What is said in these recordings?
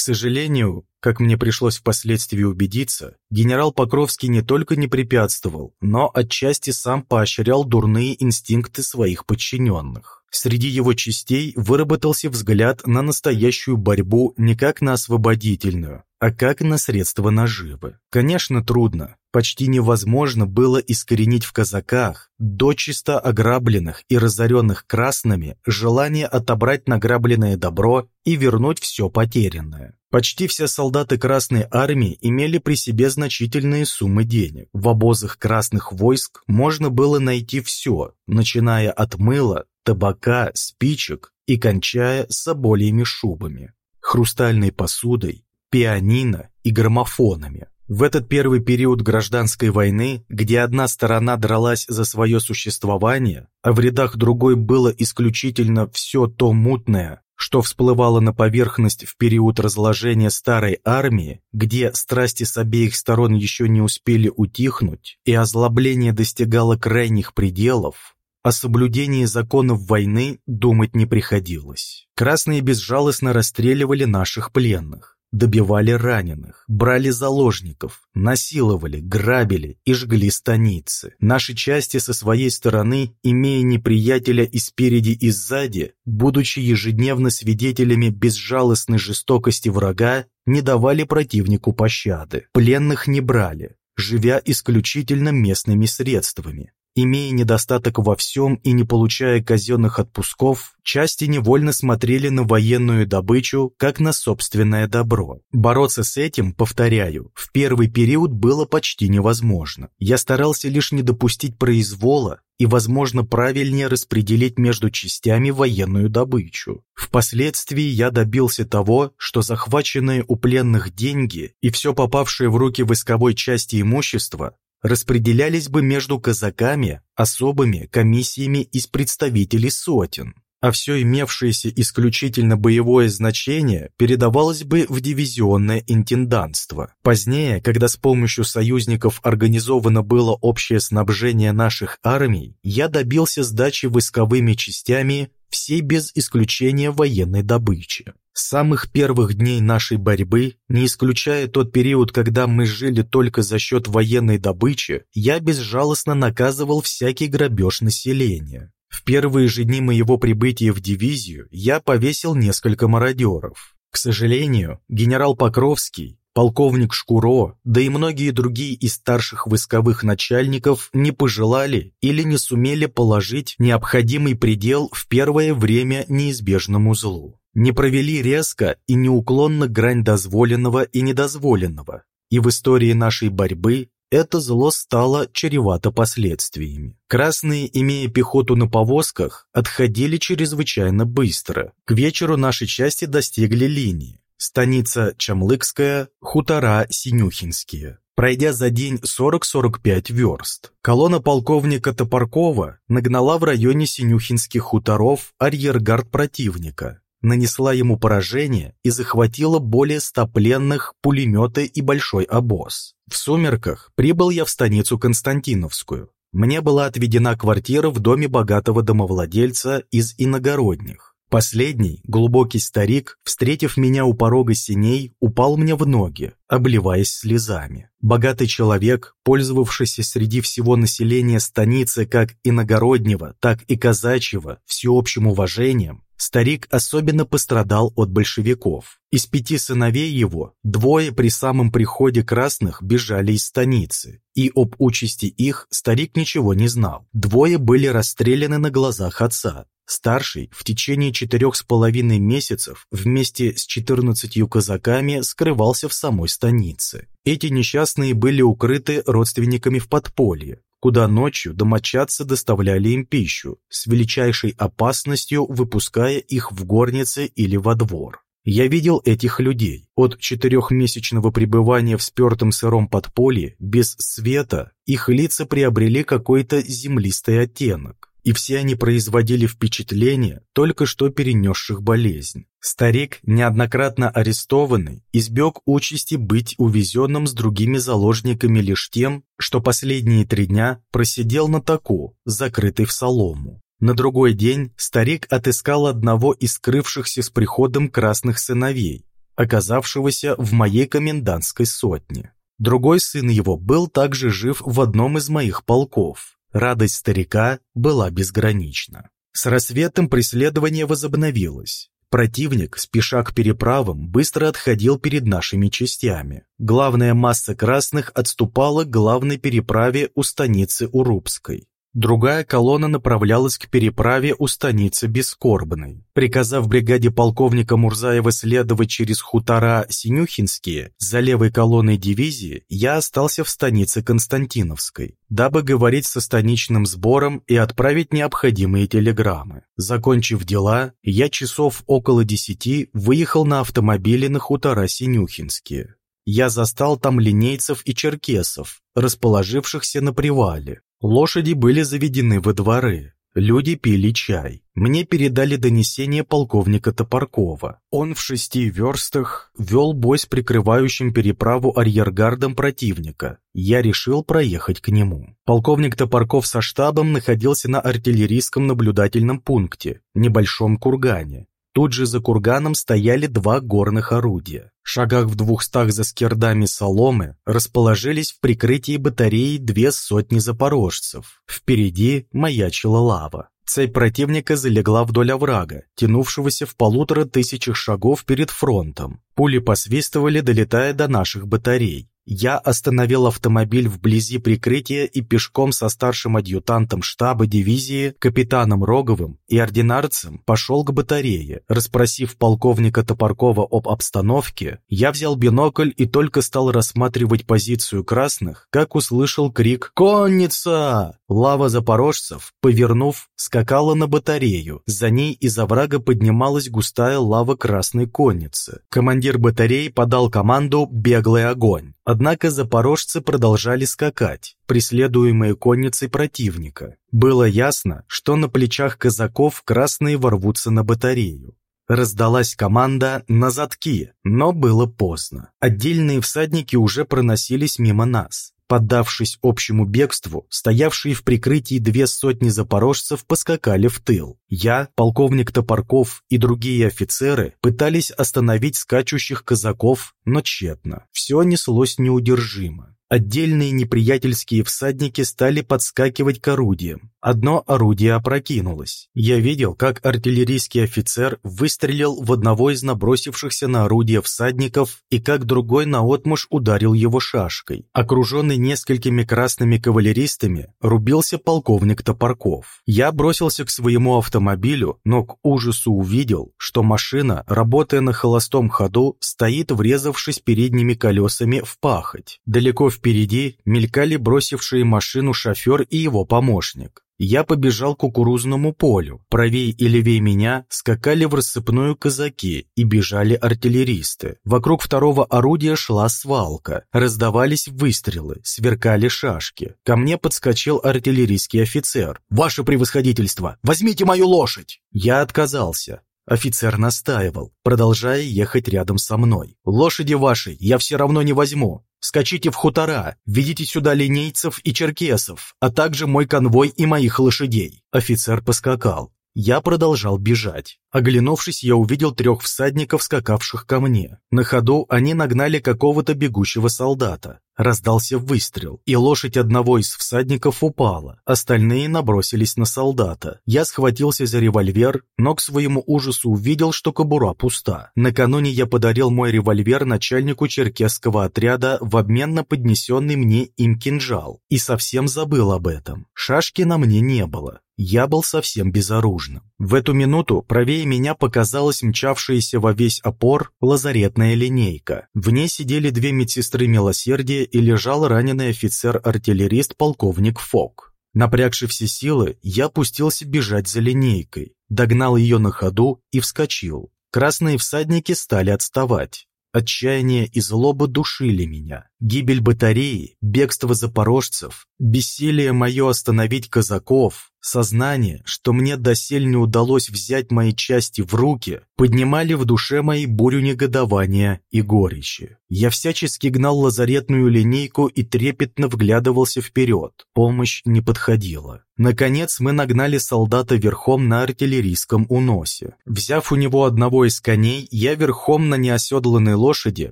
К сожалению, как мне пришлось впоследствии убедиться, генерал Покровский не только не препятствовал, но отчасти сам поощрял дурные инстинкты своих подчиненных. Среди его частей выработался взгляд на настоящую борьбу не как на освободительную, а как на средство наживы. Конечно, трудно, почти невозможно было искоренить в казаках, дочисто ограбленных и разоренных красными, желание отобрать награбленное добро и вернуть все потерянное. Почти все солдаты Красной Армии имели при себе значительные суммы денег. В обозах красных войск можно было найти все, начиная от мыла, табака, спичек и кончая собольями шубами, хрустальной посудой, пианино и граммофонами. В этот первый период гражданской войны, где одна сторона дралась за свое существование, а в рядах другой было исключительно все то мутное, что всплывало на поверхность в период разложения старой армии, где страсти с обеих сторон еще не успели утихнуть и озлобление достигало крайних пределов, о соблюдении законов войны думать не приходилось. Красные безжалостно расстреливали наших пленных, добивали раненых, брали заложников, насиловали, грабили и жгли станицы. Наши части со своей стороны, имея неприятеля и спереди, и сзади, будучи ежедневно свидетелями безжалостной жестокости врага, не давали противнику пощады. Пленных не брали, живя исключительно местными средствами. Имея недостаток во всем и не получая казенных отпусков, части невольно смотрели на военную добычу как на собственное добро. Бороться с этим, повторяю, в первый период было почти невозможно. Я старался лишь не допустить произвола и, возможно, правильнее распределить между частями военную добычу. Впоследствии я добился того, что захваченные у пленных деньги и все попавшее в руки войсковой части имущество распределялись бы между казаками особыми комиссиями из представителей сотен, а все имевшееся исключительно боевое значение передавалось бы в дивизионное интендантство. Позднее, когда с помощью союзников организовано было общее снабжение наших армий, я добился сдачи войсковыми частями всей без исключения военной добычи. С самых первых дней нашей борьбы, не исключая тот период, когда мы жили только за счет военной добычи, я безжалостно наказывал всякий грабеж населения. В первые же дни моего прибытия в дивизию я повесил несколько мародеров. К сожалению, генерал Покровский, полковник Шкуро, да и многие другие из старших войсковых начальников не пожелали или не сумели положить необходимый предел в первое время неизбежному злу не провели резко и неуклонно грань дозволенного и недозволенного, и в истории нашей борьбы это зло стало чревато последствиями. Красные, имея пехоту на повозках, отходили чрезвычайно быстро. К вечеру наши части достигли линии. Станица Чамлыкская, хутора Синюхинские. Пройдя за день 40-45 верст, колонна полковника Топоркова нагнала в районе Синюхинских хуторов арьергард противника, нанесла ему поражение и захватила более ста пленных, пулеметы и большой обоз. В сумерках прибыл я в станицу Константиновскую. Мне была отведена квартира в доме богатого домовладельца из иногородних. Последний, глубокий старик, встретив меня у порога синей, упал мне в ноги, обливаясь слезами. Богатый человек, пользовавшийся среди всего населения станицы как иногороднего, так и казачьего всеобщим уважением, Старик особенно пострадал от большевиков. Из пяти сыновей его двое при самом приходе красных бежали из станицы, и об участи их старик ничего не знал. Двое были расстреляны на глазах отца. Старший в течение четырех с половиной месяцев вместе с четырнадцатью казаками скрывался в самой станице. Эти несчастные были укрыты родственниками в подполье, куда ночью домочадцы доставляли им пищу, с величайшей опасностью выпуская их в горнице или во двор. Я видел этих людей. От четырехмесячного пребывания в спертом сыром подполье, без света, их лица приобрели какой-то землистый оттенок и все они производили впечатление только что перенесших болезнь. Старик, неоднократно арестованный, избег участи быть увезенным с другими заложниками лишь тем, что последние три дня просидел на таку, закрытый в солому. На другой день старик отыскал одного из скрывшихся с приходом красных сыновей, оказавшегося в моей комендантской сотне. Другой сын его был также жив в одном из моих полков. Радость старика была безгранична. С рассветом преследование возобновилось. Противник, спеша к переправам, быстро отходил перед нашими частями. Главная масса красных отступала к главной переправе у станицы Урубской. Другая колонна направлялась к переправе у станицы Бескорбной. Приказав бригаде полковника Мурзаева следовать через хутора Синюхинские за левой колонной дивизии, я остался в станице Константиновской, дабы говорить со станичным сбором и отправить необходимые телеграммы. Закончив дела, я часов около десяти выехал на автомобиле на хутора Синюхинские. Я застал там линейцев и черкесов, расположившихся на привале. Лошади были заведены во дворы. Люди пили чай. Мне передали донесение полковника Топоркова. Он в шести верстах вел бой с прикрывающим переправу арьергардом противника. Я решил проехать к нему. Полковник Топорков со штабом находился на артиллерийском наблюдательном пункте, небольшом кургане. Тут же за курганом стояли два горных орудия. Шагах в двухстах за скирдами соломы расположились в прикрытии батареи две сотни запорожцев. Впереди маячила лава. Цепь противника залегла вдоль оврага, тянувшегося в полутора тысячах шагов перед фронтом. Пули посвистывали, долетая до наших батарей. Я остановил автомобиль вблизи прикрытия и пешком со старшим адъютантом штаба дивизии, капитаном Роговым и ординарцем пошел к батарее. Распросив полковника Топоркова об обстановке, я взял бинокль и только стал рассматривать позицию красных, как услышал крик «Конница!». Лава запорожцев, повернув, скакала на батарею. За ней из оврага поднималась густая лава красной конницы. Командир батареи подал команду «Беглый огонь». Однако запорожцы продолжали скакать, преследуемые конницей противника. Было ясно, что на плечах казаков красные ворвутся на батарею. Раздалась команда «на задки», но было поздно. Отдельные всадники уже проносились мимо нас. Поддавшись общему бегству, стоявшие в прикрытии две сотни запорожцев поскакали в тыл. Я, полковник Топорков и другие офицеры пытались остановить скачущих казаков, но тщетно. Все неслось неудержимо. Отдельные неприятельские всадники стали подскакивать к орудиям. Одно орудие опрокинулось. Я видел, как артиллерийский офицер выстрелил в одного из набросившихся на орудие всадников и как другой наотмашь ударил его шашкой. Окруженный несколькими красными кавалеристами, рубился полковник Топорков. Я бросился к своему автомобилю, но к ужасу увидел, что машина, работая на холостом ходу, стоит врезавшись передними колесами в пахоть. Далеко впереди мелькали бросившие машину шофер и его помощник. Я побежал к кукурузному полю. Правее и левее меня скакали в рассыпную казаки и бежали артиллеристы. Вокруг второго орудия шла свалка. Раздавались выстрелы, сверкали шашки. Ко мне подскочил артиллерийский офицер. «Ваше превосходительство, возьмите мою лошадь!» Я отказался. Офицер настаивал, продолжая ехать рядом со мной. «Лошади ваши я все равно не возьму. Скачите в хутора, ведите сюда линейцев и черкесов, а также мой конвой и моих лошадей». Офицер поскакал. Я продолжал бежать. Оглянувшись, я увидел трех всадников, скакавших ко мне. На ходу они нагнали какого-то бегущего солдата. Раздался выстрел, и лошадь одного из всадников упала. Остальные набросились на солдата. Я схватился за револьвер, но к своему ужасу увидел, что кобура пуста. Накануне я подарил мой револьвер начальнику черкесского отряда в обмен на поднесенный мне им кинжал. И совсем забыл об этом. Шашки на мне не было. Я был совсем безоружным. В эту минуту правее меня показалась мчавшаяся во весь опор лазаретная линейка. В ней сидели две медсестры милосердия и лежал раненый офицер-артиллерист полковник Фок. Напрягши все силы, я пустился бежать за линейкой, догнал ее на ходу и вскочил. Красные всадники стали отставать. Отчаяние и злоба душили меня. Гибель батареи, бегство запорожцев, бессилие мое остановить казаков, сознание, что мне досель не удалось взять мои части в руки, поднимали в душе моей бурю негодования и горечи. Я всячески гнал лазаретную линейку и трепетно вглядывался вперед. Помощь не подходила. Наконец мы нагнали солдата верхом на артиллерийском уносе. Взяв у него одного из коней, я верхом на неоседланной лошади,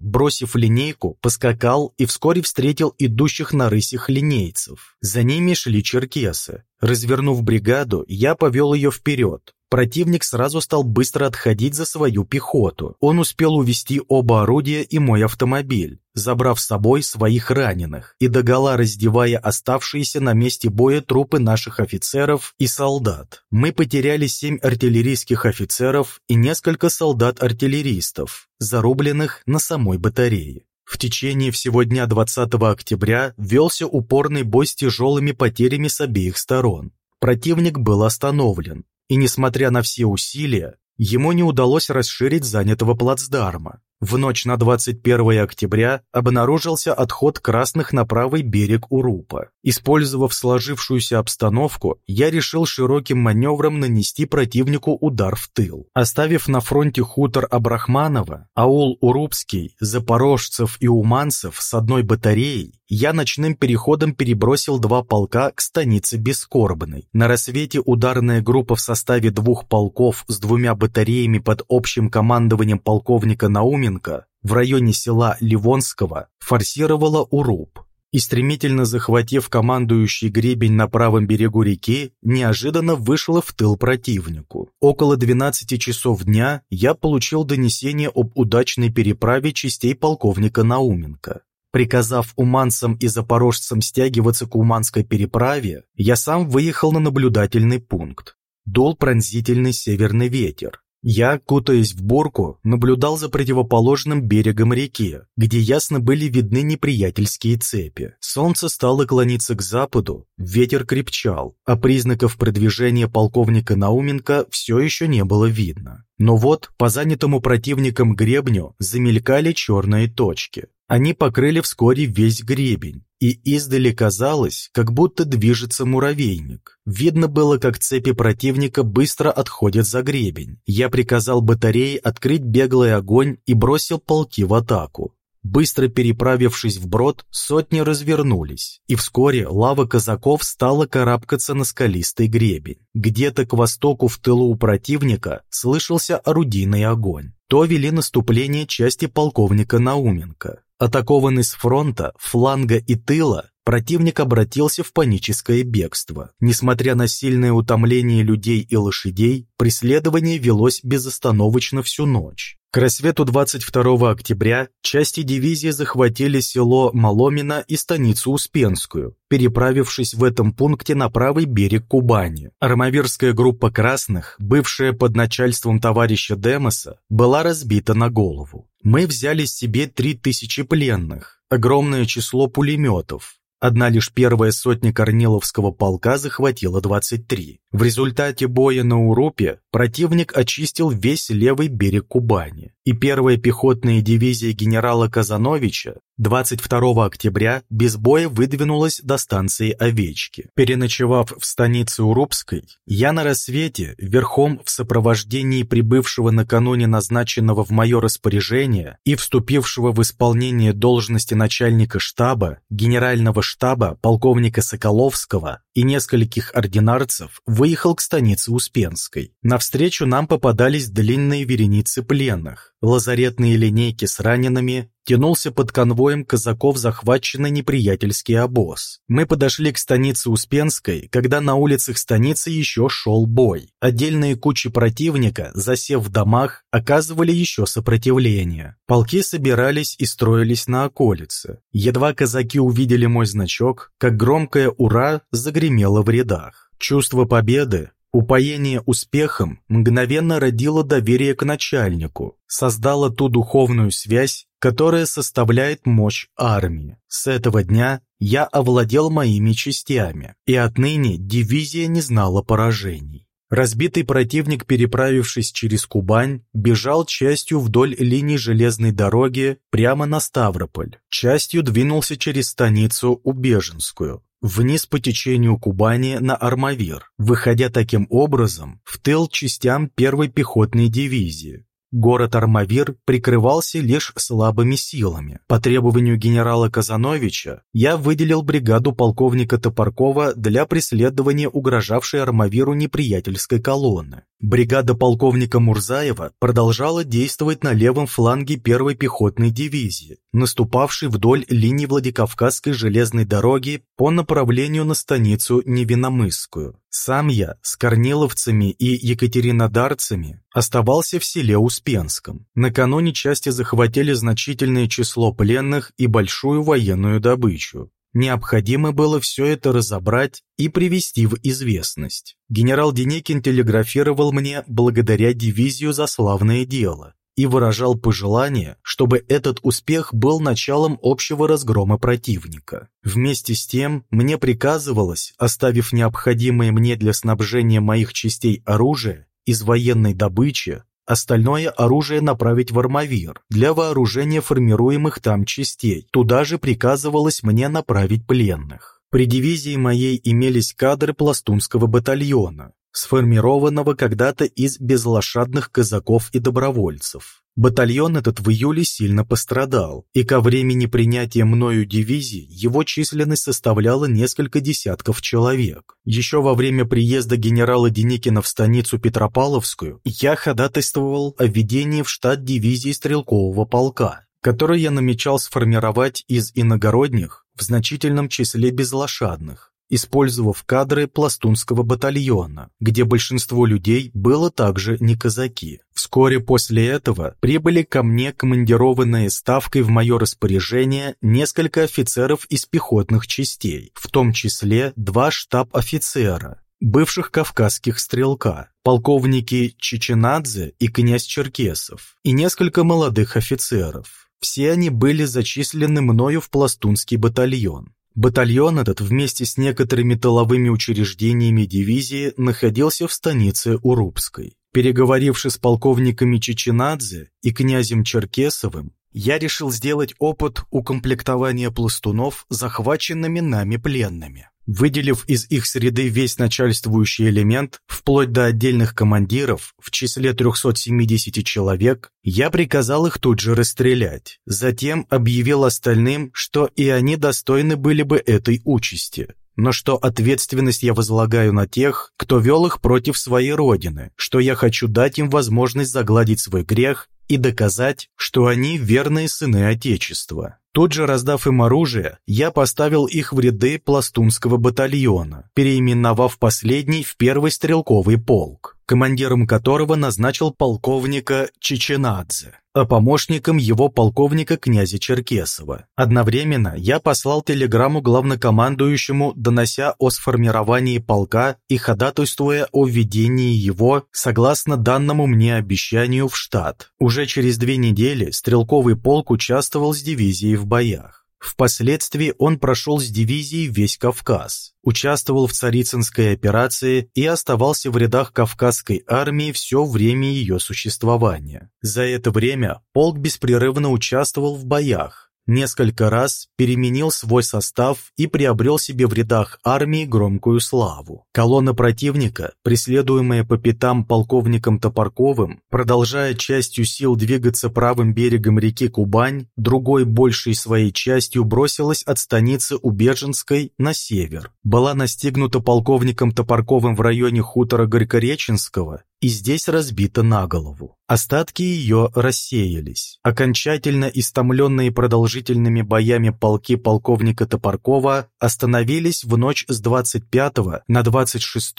бросив линейку, поскакал и вскоре встретил идущих на рысях линейцев. За ними шли черкесы. Развернув бригаду, я повел ее вперед. Противник сразу стал быстро отходить за свою пехоту. Он успел увести оба орудия и мой автомобиль, забрав с собой своих раненых и догола раздевая оставшиеся на месте боя трупы наших офицеров и солдат. Мы потеряли семь артиллерийских офицеров и несколько солдат-артиллеристов, зарубленных на самой батарее. В течение всего дня 20 октября велся упорный бой с тяжелыми потерями с обеих сторон. Противник был остановлен, и, несмотря на все усилия, ему не удалось расширить занятого плацдарма. В ночь на 21 октября обнаружился отход красных на правый берег Урупа. Использовав сложившуюся обстановку, я решил широким маневром нанести противнику удар в тыл. Оставив на фронте хутор Абрахманова, аул Урупский, запорожцев и уманцев с одной батареей, я ночным переходом перебросил два полка к станице Бескорбной. На рассвете ударная группа в составе двух полков с двумя батареями под общим командованием полковника Науменко в районе села Ливонского форсировала Уруб и, стремительно захватив командующий гребень на правом берегу реки, неожиданно вышла в тыл противнику. Около 12 часов дня я получил донесение об удачной переправе частей полковника Науменко. Приказав уманцам и запорожцам стягиваться к Уманской переправе, я сам выехал на наблюдательный пункт. Дул пронзительный северный ветер. Я, кутаясь в бурку, наблюдал за противоположным берегом реки, где ясно были видны неприятельские цепи. Солнце стало клониться к западу, ветер крепчал, а признаков продвижения полковника Науменко все еще не было видно. Но вот по занятому противником гребню замелькали черные точки. Они покрыли вскоре весь гребень, и издали казалось, как будто движется муравейник. Видно было, как цепи противника быстро отходят за гребень. Я приказал батарее открыть беглый огонь и бросил полки в атаку. Быстро переправившись вброд, сотни развернулись, и вскоре лава казаков стала карабкаться на скалистый гребень. Где-то к востоку в тылу у противника слышался орудийный огонь. То вели наступление части полковника Науменко. Атакованный с фронта, фланга и тыла, противник обратился в паническое бегство. Несмотря на сильное утомление людей и лошадей, преследование велось безостановочно всю ночь. К рассвету 22 октября части дивизии захватили село Маломино и станицу Успенскую, переправившись в этом пункте на правый берег Кубани. Армавирская группа красных, бывшая под начальством товарища Демоса, была разбита на голову. Мы взяли себе 3000 пленных, огромное число пулеметов, Одна лишь первая сотня Корниловского полка захватила 23. В результате боя на Урупе противник очистил весь левый берег Кубани, и первая пехотная дивизия генерала Казановича 22 октября без боя выдвинулась до станции Овечки. Переночевав в станице Урупской, я на рассвете, верхом в сопровождении прибывшего накануне назначенного в мое распоряжение и вступившего в исполнение должности начальника штаба, генерального штаба полковника Соколовского и нескольких ординарцев, выехал к станице Успенской. Навстречу нам попадались длинные вереницы пленных, лазаретные линейки с ранеными, тянулся под конвоем казаков захваченный неприятельский обоз. Мы подошли к станице Успенской, когда на улицах станицы еще шел бой. Отдельные кучи противника, засев в домах, оказывали еще сопротивление. Полки собирались и строились на околице. Едва казаки увидели мой значок, как громкое «Ура!» загремело в рядах. Чувство победы, Упоение успехом мгновенно родило доверие к начальнику, создало ту духовную связь, которая составляет мощь армии. С этого дня я овладел моими частями, и отныне дивизия не знала поражений. Разбитый противник, переправившись через Кубань, бежал частью вдоль линии железной дороги прямо на Ставрополь, частью двинулся через станицу Убеженскую, вниз по течению Кубани на Армавир, выходя таким образом в тыл частям первой пехотной дивизии. Город Армавир прикрывался лишь слабыми силами. По требованию генерала Казановича я выделил бригаду полковника Топоркова для преследования угрожавшей Армавиру неприятельской колонны. Бригада полковника Мурзаева продолжала действовать на левом фланге первой пехотной дивизии, наступавшей вдоль линии Владикавказской железной дороги по направлению на станицу Невиномысскую. Сам я с корниловцами и екатеринодарцами оставался в селе Успенском. Накануне части захватили значительное число пленных и большую военную добычу. Необходимо было все это разобрать и привести в известность. Генерал Деникин телеграфировал мне благодаря дивизию за славное дело и выражал пожелание, чтобы этот успех был началом общего разгрома противника. Вместе с тем мне приказывалось, оставив необходимое мне для снабжения моих частей оружие, из военной добычи Остальное оружие направить в Армавир для вооружения формируемых там частей. Туда же приказывалось мне направить пленных. При дивизии моей имелись кадры пластунского батальона, сформированного когда-то из безлошадных казаков и добровольцев. Батальон этот в июле сильно пострадал, и ко времени принятия мною дивизии его численность составляла несколько десятков человек. Еще во время приезда генерала Деникина в станицу Петропавловскую я ходатайствовал о введении в штат дивизии стрелкового полка, который я намечал сформировать из иногородних в значительном числе безлошадных, использовав кадры пластунского батальона, где большинство людей было также не казаки. Вскоре после этого прибыли ко мне командированные ставкой в мое распоряжение несколько офицеров из пехотных частей, в том числе два штаб-офицера, бывших кавказских стрелка, полковники Чеченадзе и князь Черкесов, и несколько молодых офицеров. Все они были зачислены мною в пластунский батальон. Батальон этот вместе с некоторыми тыловыми учреждениями дивизии находился в станице Урупской. Переговоривши с полковниками Чеченадзе и князем Черкесовым, я решил сделать опыт укомплектования пластунов захваченными нами пленными. Выделив из их среды весь начальствующий элемент, вплоть до отдельных командиров, в числе 370 человек, я приказал их тут же расстрелять. Затем объявил остальным, что и они достойны были бы этой участи но что ответственность я возлагаю на тех, кто вел их против своей родины, что я хочу дать им возможность загладить свой грех и доказать, что они верные сыны Отечества. Тут же раздав им оружие, я поставил их в ряды пластунского батальона, переименовав последний в первый стрелковый полк, командиром которого назначил полковника Чеченадзе а помощником его полковника князя Черкесова. Одновременно я послал телеграмму главнокомандующему, донося о сформировании полка и ходатайствуя о введении его, согласно данному мне обещанию, в штат. Уже через две недели стрелковый полк участвовал с дивизией в боях. Впоследствии он прошел с дивизией весь Кавказ, участвовал в Царицынской операции и оставался в рядах Кавказской армии все время ее существования. За это время полк беспрерывно участвовал в боях, несколько раз переменил свой состав и приобрел себе в рядах армии громкую славу. Колонна противника, преследуемая по пятам полковником Топорковым, продолжая частью сил двигаться правым берегом реки Кубань, другой большей своей частью бросилась от станицы Убеженской на север. Была настигнута полковником Топорковым в районе хутора Горькореченского и здесь разбита на голову. Остатки ее рассеялись. Окончательно истомленные продолжительными боями полки полковника Топоркова остановились в ночь с 25 на 26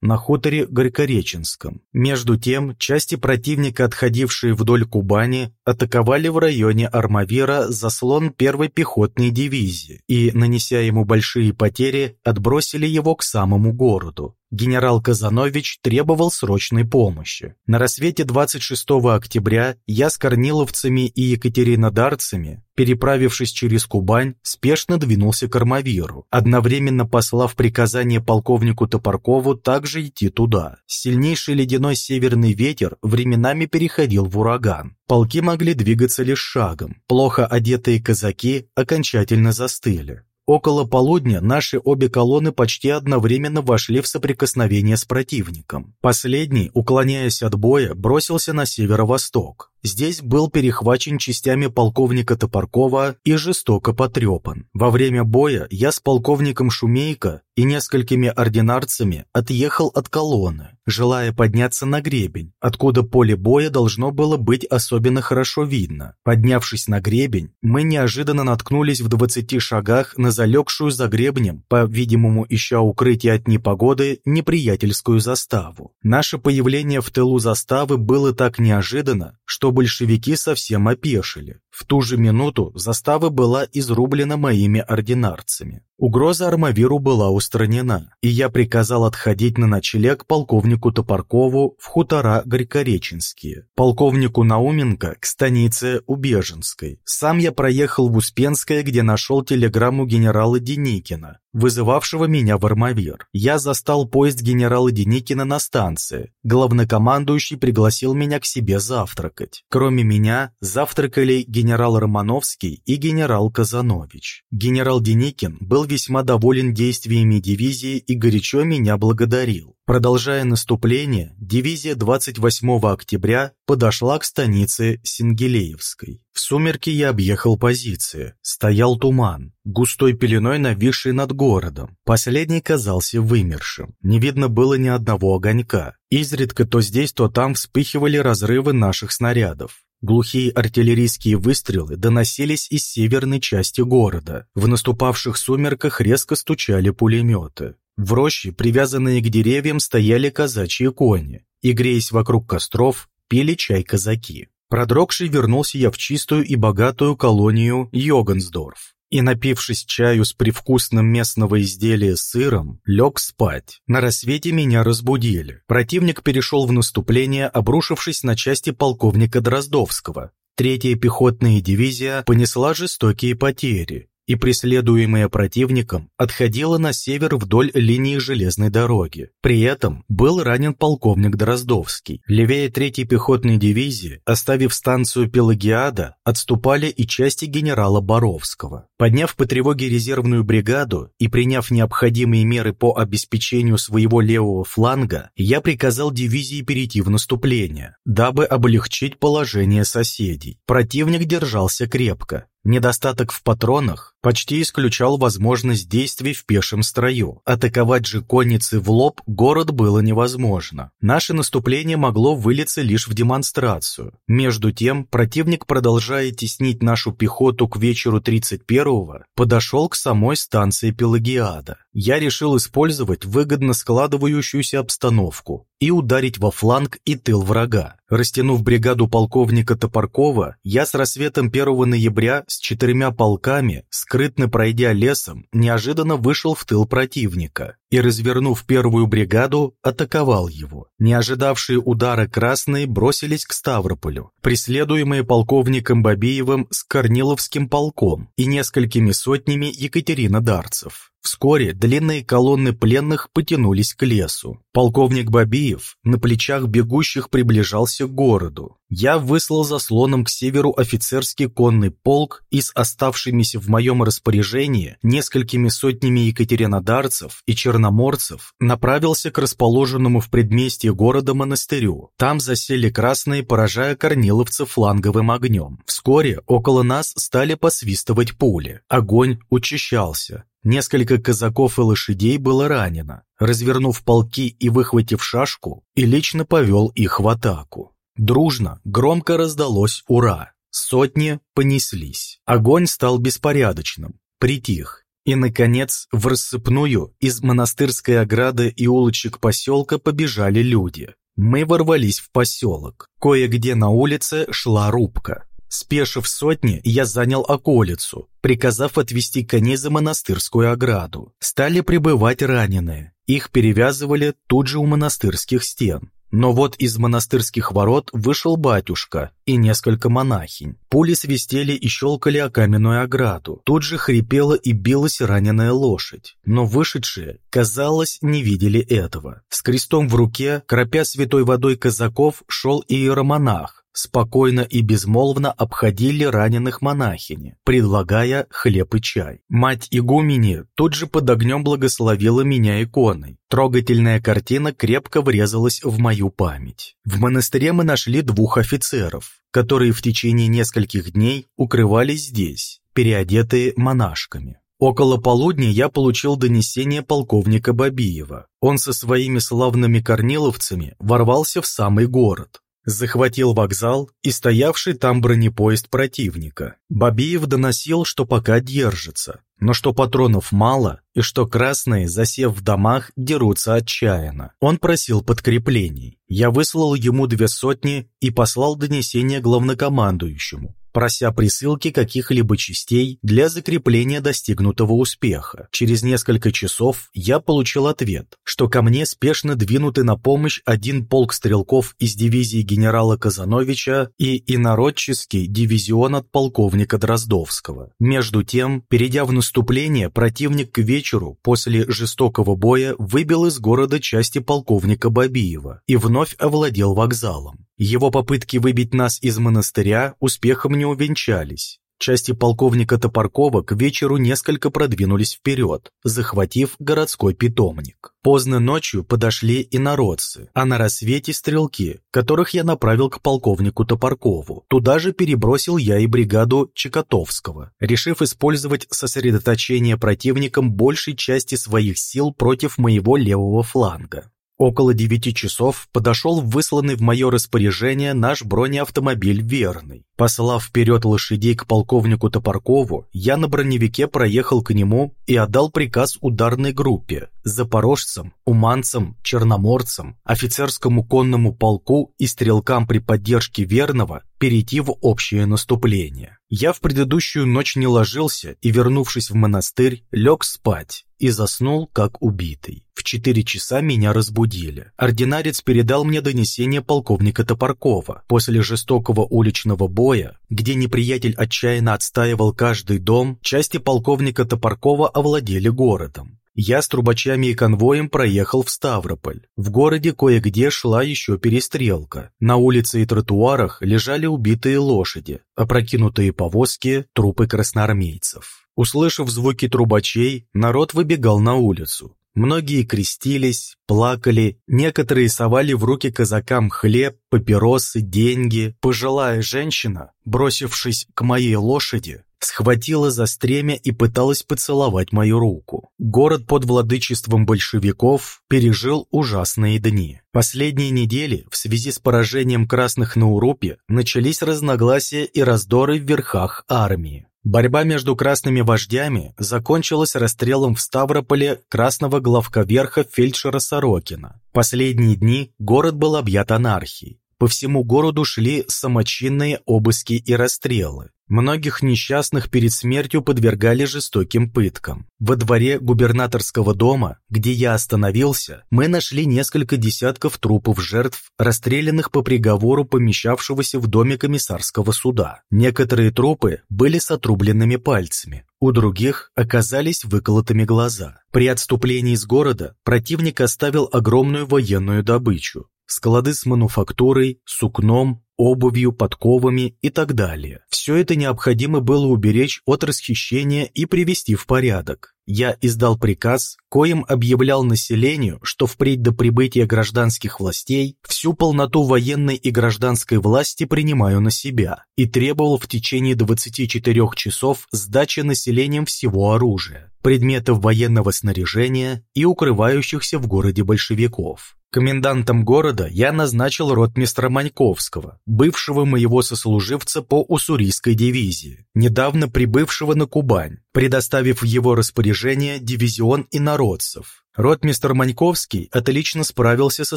на хуторе Горькореченском. Между тем, части противника, отходившие вдоль Кубани, атаковали в районе Армавира заслон первой пехотной дивизии и, нанеся ему большие потери, отбросили его к самому городу. Генерал Казанович требовал срочной помощи. На рассвете 26 октября я с корниловцами и екатеринодарцами, переправившись через Кубань, спешно двинулся к Армавиру, одновременно послав приказание полковнику Топоркову также идти туда. Сильнейший ледяной северный ветер временами переходил в ураган. Полки могли двигаться лишь шагом. Плохо одетые казаки окончательно застыли. Около полудня наши обе колонны почти одновременно вошли в соприкосновение с противником. Последний, уклоняясь от боя, бросился на северо-восток. Здесь был перехвачен частями полковника Топоркова и жестоко потрепан. Во время боя я с полковником Шумейко и несколькими ординарцами отъехал от колонны, желая подняться на гребень, откуда поле боя должно было быть особенно хорошо видно. Поднявшись на гребень, мы неожиданно наткнулись в 20 шагах на залегшую за гребнем, по-видимому, ища укрытие от непогоды, неприятельскую заставу. Наше появление в тылу заставы было так неожиданно, что большевики совсем опешили. В ту же минуту застава была изрублена моими ординарцами. Угроза Армавиру была устранена, и я приказал отходить на ночлег полковнику Топоркову в хутора Горькореченские, полковнику Науменко к станице Убеженской. Сам я проехал в Успенское, где нашел телеграмму генерала Деникина, вызывавшего меня в Армавир. Я застал поезд генерала Деникина на станции. Главнокомандующий пригласил меня к себе завтракать. Кроме меня, завтракали генерал Романовский и генерал Казанович. Генерал Деникин был весьма доволен действиями дивизии и горячо меня благодарил. Продолжая наступление, дивизия 28 октября подошла к станице Сингелеевской. В сумерки я объехал позиции. Стоял туман, густой пеленой нависший над городом. Последний казался вымершим. Не видно было ни одного огонька. Изредка то здесь, то там вспыхивали разрывы наших снарядов. Глухие артиллерийские выстрелы доносились из северной части города. В наступавших сумерках резко стучали пулеметы. В роще, привязанные к деревьям, стояли казачьи кони, и, греясь вокруг костров, пили чай казаки. Продрогший вернулся я в чистую и богатую колонию Йогансдорф и, напившись чаю с привкусным местного изделия сыром, лег спать. На рассвете меня разбудили. Противник перешел в наступление, обрушившись на части полковника Дроздовского. Третья пехотная дивизия понесла жестокие потери и, преследуемая противником, отходила на север вдоль линии железной дороги. При этом был ранен полковник Дроздовский. Левее третьей пехотной дивизии, оставив станцию Пелагиада, отступали и части генерала Боровского. Подняв по тревоге резервную бригаду и приняв необходимые меры по обеспечению своего левого фланга, я приказал дивизии перейти в наступление, дабы облегчить положение соседей. Противник держался крепко. Недостаток в патронах почти исключал возможность действий в пешем строю. Атаковать же конницы в лоб город было невозможно. Наше наступление могло вылиться лишь в демонстрацию. Между тем, противник, продолжая теснить нашу пехоту к вечеру 31-го, подошел к самой станции Пелагиада. Я решил использовать выгодно складывающуюся обстановку и ударить во фланг и тыл врага. Растянув бригаду полковника Топоркова, я с рассветом 1 ноября с четырьмя полками, скрытно пройдя лесом, неожиданно вышел в тыл противника и, развернув первую бригаду, атаковал его. Не ожидавшие удара красные бросились к Ставрополю, преследуемые полковником Бабиевым с Корниловским полком и несколькими сотнями екатеринодарцев. Вскоре длинные колонны пленных потянулись к лесу. Полковник Бабиев на плечах бегущих приближался к городу. Я выслал заслоном к северу офицерский конный полк и с оставшимися в моем распоряжении несколькими сотнями екатеринодарцев и черноморцев направился к расположенному в предместье города монастырю. Там засели красные, поражая корниловцев фланговым огнем. Вскоре около нас стали посвистывать пули. Огонь учащался. Несколько казаков и лошадей было ранено. Развернув полки и выхватив шашку, и лично повел их в атаку. Дружно, громко раздалось «Ура!». Сотни понеслись. Огонь стал беспорядочным, притих. И, наконец, в рассыпную из монастырской ограды и улочек поселка побежали люди. Мы ворвались в поселок. Кое-где на улице шла рубка. Спешив сотни, я занял околицу, приказав отвести коней за монастырскую ограду. Стали прибывать раненые. Их перевязывали тут же у монастырских стен. Но вот из монастырских ворот вышел батюшка и несколько монахинь. Пули свистели и щелкали о каменную ограду. Тут же хрипела и билась раненая лошадь. Но вышедшие, казалось, не видели этого. С крестом в руке, кропя святой водой казаков, шел иеромонах, спокойно и безмолвно обходили раненых монахини, предлагая хлеб и чай. Мать игумени тут же под огнем благословила меня иконой. Трогательная картина крепко врезалась в мою память. В монастыре мы нашли двух офицеров, которые в течение нескольких дней укрывались здесь, переодетые монашками. Около полудня я получил донесение полковника Бабиева. Он со своими славными корниловцами ворвался в самый город захватил вокзал и стоявший там бронепоезд противника. Бабиев доносил, что пока держится, но что патронов мало и что красные, засев в домах, дерутся отчаянно. Он просил подкреплений. Я выслал ему две сотни и послал донесение главнокомандующему прося присылки каких-либо частей для закрепления достигнутого успеха. Через несколько часов я получил ответ, что ко мне спешно двинуты на помощь один полк стрелков из дивизии генерала Казановича и инородческий дивизион от полковника Дроздовского. Между тем, перейдя в наступление, противник к вечеру после жестокого боя выбил из города части полковника Бабиева и вновь овладел вокзалом. Его попытки выбить нас из монастыря успехом не увенчались. Части полковника Топоркова к вечеру несколько продвинулись вперед, захватив городской питомник. Поздно ночью подошли и народцы, а на рассвете стрелки, которых я направил к полковнику Топоркову. Туда же перебросил я и бригаду Чекотовского, решив использовать сосредоточение противником большей части своих сил против моего левого фланга. Около девяти часов подошел высланный в мое распоряжение наш бронеавтомобиль «Верный». Послав вперед лошадей к полковнику Топоркову, я на броневике проехал к нему и отдал приказ ударной группе, запорожцам, уманцам, черноморцам, офицерскому конному полку и стрелкам при поддержке Верного перейти в общее наступление. Я в предыдущую ночь не ложился и, вернувшись в монастырь, лег спать и заснул, как убитый. Четыре часа меня разбудили. Ординарец передал мне донесение полковника Топоркова. После жестокого уличного боя, где неприятель отчаянно отстаивал каждый дом, части полковника Топоркова овладели городом. Я с трубачами и конвоем проехал в Ставрополь. В городе кое-где шла еще перестрелка. На улице и тротуарах лежали убитые лошади, опрокинутые повозки, трупы красноармейцев. Услышав звуки трубачей, народ выбегал на улицу. Многие крестились, плакали, некоторые совали в руки казакам хлеб, папиросы, деньги. Пожилая женщина, бросившись к моей лошади, схватила за стремя и пыталась поцеловать мою руку. Город под владычеством большевиков пережил ужасные дни. Последние недели в связи с поражением красных на Урупе начались разногласия и раздоры в верхах армии. Борьба между красными вождями закончилась расстрелом в Ставрополе красного главковерха фельдшера Сорокина. Последние дни город был объят анархией. По всему городу шли самочинные обыски и расстрелы. Многих несчастных перед смертью подвергали жестоким пыткам. Во дворе губернаторского дома, где я остановился, мы нашли несколько десятков трупов жертв, расстрелянных по приговору помещавшегося в доме комиссарского суда. Некоторые трупы были с отрубленными пальцами, у других оказались выколотыми глаза. При отступлении из города противник оставил огромную военную добычу. Склады с мануфактурой, сукном, обувью, подковами и так далее. Все это необходимо было уберечь от расхищения и привести в порядок. Я издал приказ, коим объявлял населению, что впредь до прибытия гражданских властей всю полноту военной и гражданской власти принимаю на себя и требовал в течение 24 часов сдачи населением всего оружия, предметов военного снаряжения и укрывающихся в городе большевиков. Комендантом города я назначил ротмистра Маньковского, бывшего моего сослуживца по уссурийской дивизии, недавно прибывшего на Кубань, предоставив в его распоряжение дивизион инородцев. Ротмистр Маньковский отлично справился со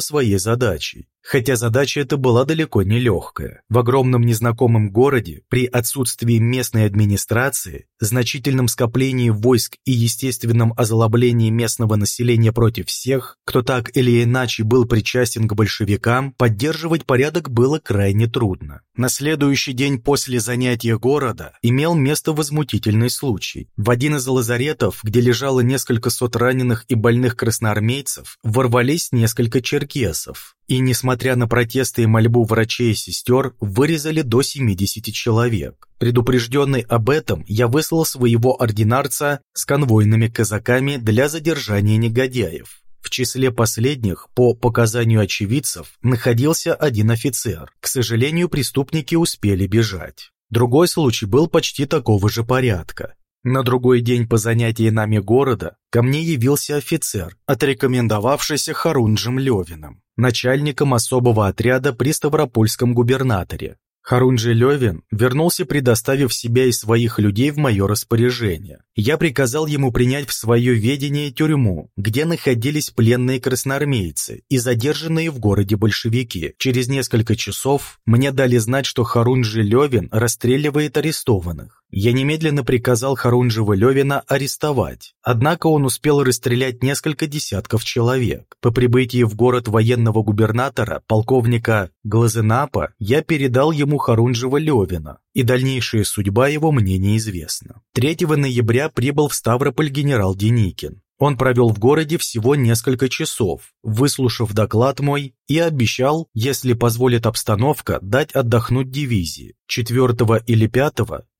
своей задачей. Хотя задача эта была далеко не легкая. В огромном незнакомом городе, при отсутствии местной администрации, значительном скоплении войск и естественном озлоблении местного населения против всех, кто так или иначе был причастен к большевикам, поддерживать порядок было крайне трудно. На следующий день после занятия города имел место возмутительный случай. В один из лазаретов, где лежало несколько сот раненых и больных красноармейцев, ворвались несколько черкесов и, несмотря на протесты и мольбу врачей и сестер, вырезали до 70 человек. Предупрежденный об этом, я выслал своего ординарца с конвойными казаками для задержания негодяев. В числе последних, по показанию очевидцев, находился один офицер. К сожалению, преступники успели бежать. Другой случай был почти такого же порядка. На другой день по занятии нами города ко мне явился офицер, отрекомендовавшийся Харунжем Левиным, начальником особого отряда при Ставропольском губернаторе. Харунжи Левин вернулся, предоставив себя и своих людей в мое распоряжение. Я приказал ему принять в свое ведение тюрьму, где находились пленные красноармейцы и задержанные в городе большевики. Через несколько часов мне дали знать, что Харунжи Левин расстреливает арестованных. Я немедленно приказал Харунжева Левина арестовать, однако он успел расстрелять несколько десятков человек. По прибытии в город военного губернатора, полковника Глазенапа, я передал ему Харунжева Левина, и дальнейшая судьба его мне неизвестна. 3 ноября прибыл в Ставрополь генерал Деникин. Он провел в городе всего несколько часов, выслушав доклад мой и обещал, если позволит обстановка, дать отдохнуть дивизии. 4 или 5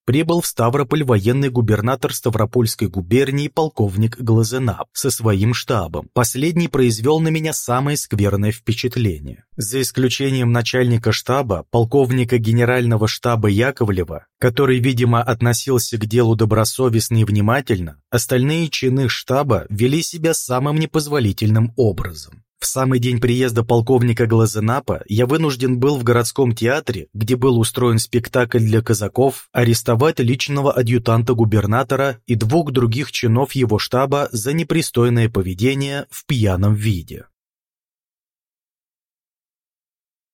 прибыл в Ставрополь военный губернатор Ставропольской губернии полковник Глазенап со своим штабом. Последний произвел на меня самое скверное впечатление. За исключением начальника штаба, полковника генерального штаба Яковлева, который, видимо, относился к делу добросовестно и внимательно, остальные чины штаба вели себя самым непозволительным образом. В самый день приезда полковника Глазенапа я вынужден был в городском театре, где был устроен спектакль для казаков, арестовать личного адъютанта губернатора и двух других чинов его штаба за непристойное поведение в пьяном виде.